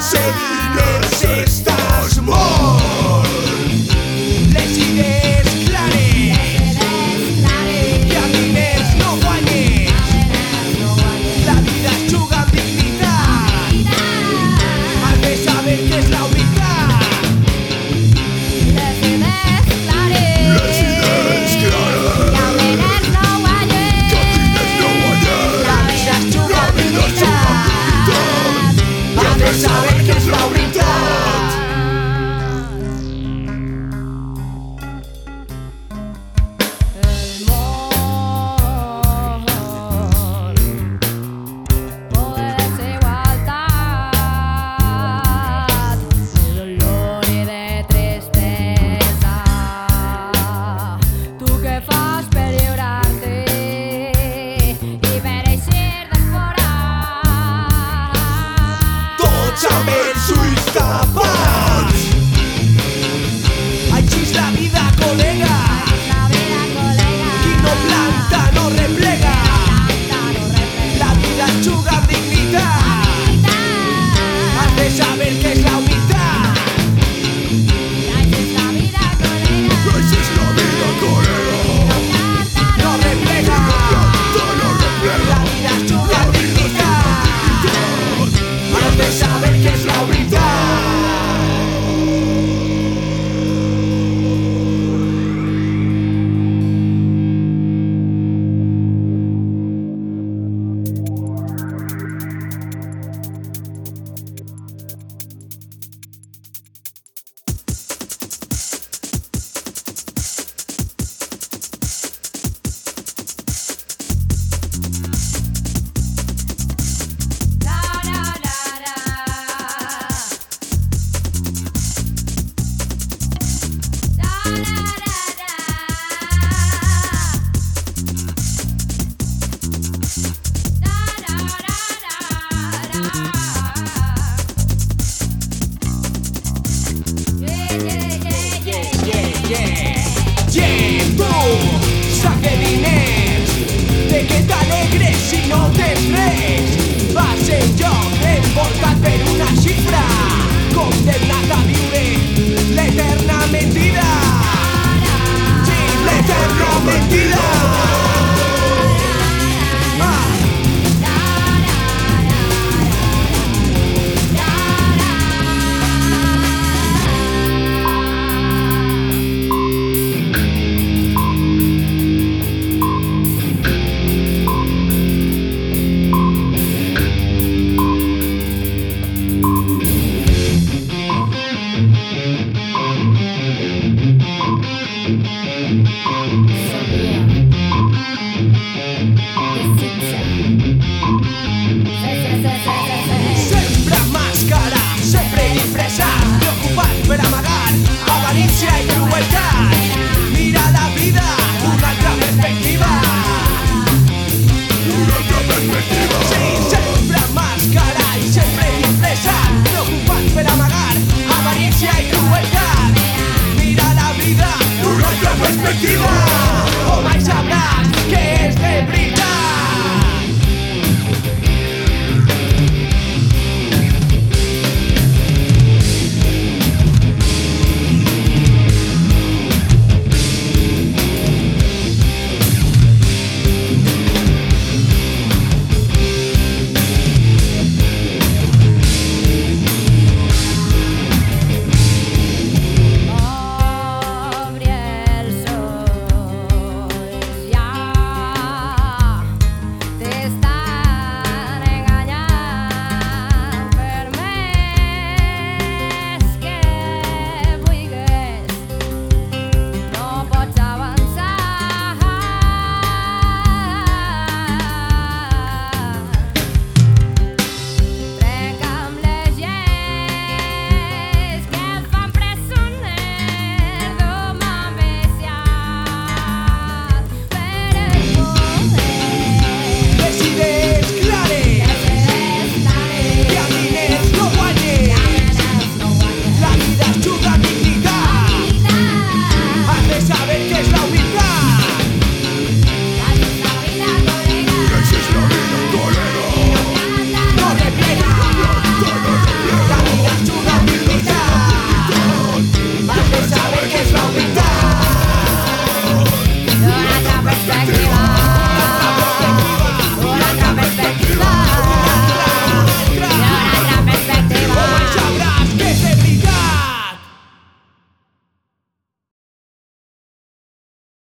Say si no després